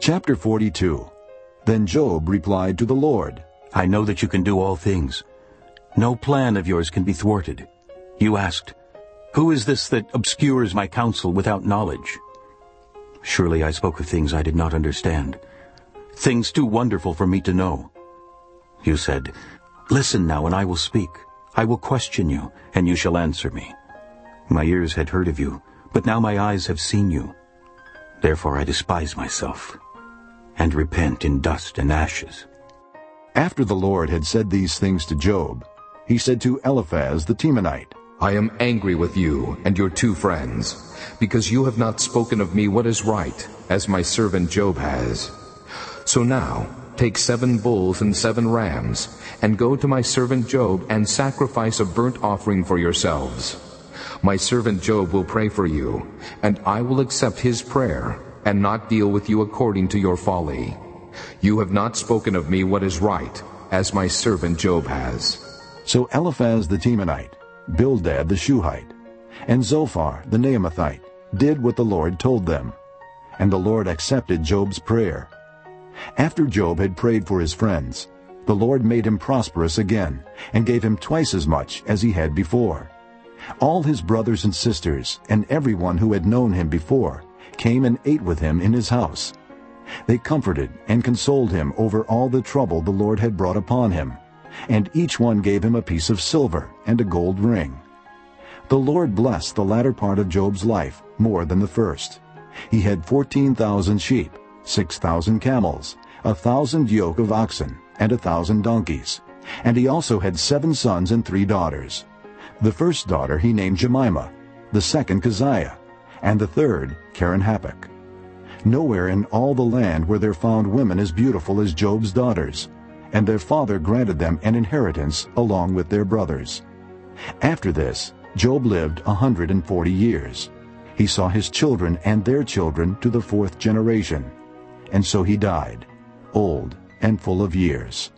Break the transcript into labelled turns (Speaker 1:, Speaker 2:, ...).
Speaker 1: Chapter 42 Then Job replied to the Lord,
Speaker 2: I know that you can do all things. No plan of yours can be thwarted. You asked, Who is this that obscures my counsel without knowledge? Surely I spoke of things I did not understand, things too wonderful for me to know. You said, Listen now, and I will speak. I will question you, and you shall answer me. My ears had heard of you, but now my eyes have seen you. Therefore I despise myself, and repent in dust and ashes.
Speaker 1: After the Lord had said these things to Job, he said to Eliphaz the Temanite,
Speaker 3: I am angry with you and your two friends, because you have not spoken of me what is right, as my servant Job has. So now, take seven bulls and seven rams, and go to my servant Job and sacrifice a burnt offering for yourselves. My servant Job will pray for you, and I will accept his prayer, and not deal with you according to your folly. You have not spoken of me what is right, as my servant Job has.
Speaker 1: So Eliphaz the Temanite, Bildad the Shuhite, and Zophar the Naamathite did what the Lord told them. And the Lord accepted Job's prayer. After Job had prayed for his friends, the Lord made him prosperous again, and gave him twice as much as he had before. All his brothers and sisters, and everyone who had known him before, came and ate with him in his house. They comforted and consoled him over all the trouble the Lord had brought upon him, and each one gave him a piece of silver and a gold ring. The Lord blessed the latter part of Job's life more than the first. He had fourteen thousand sheep, six thousand camels, a thousand yoke of oxen, and a thousand donkeys. And he also had seven sons and three daughters. The first daughter he named Jemima, the second Keziah, and the third Keren-Happuch. Nowhere in all the land were there found women as beautiful as Job's daughters, and their father granted them an inheritance along with their brothers. After this, Job lived a hundred and forty years. He saw his children and their children to the fourth generation. And so he died, old and full of years.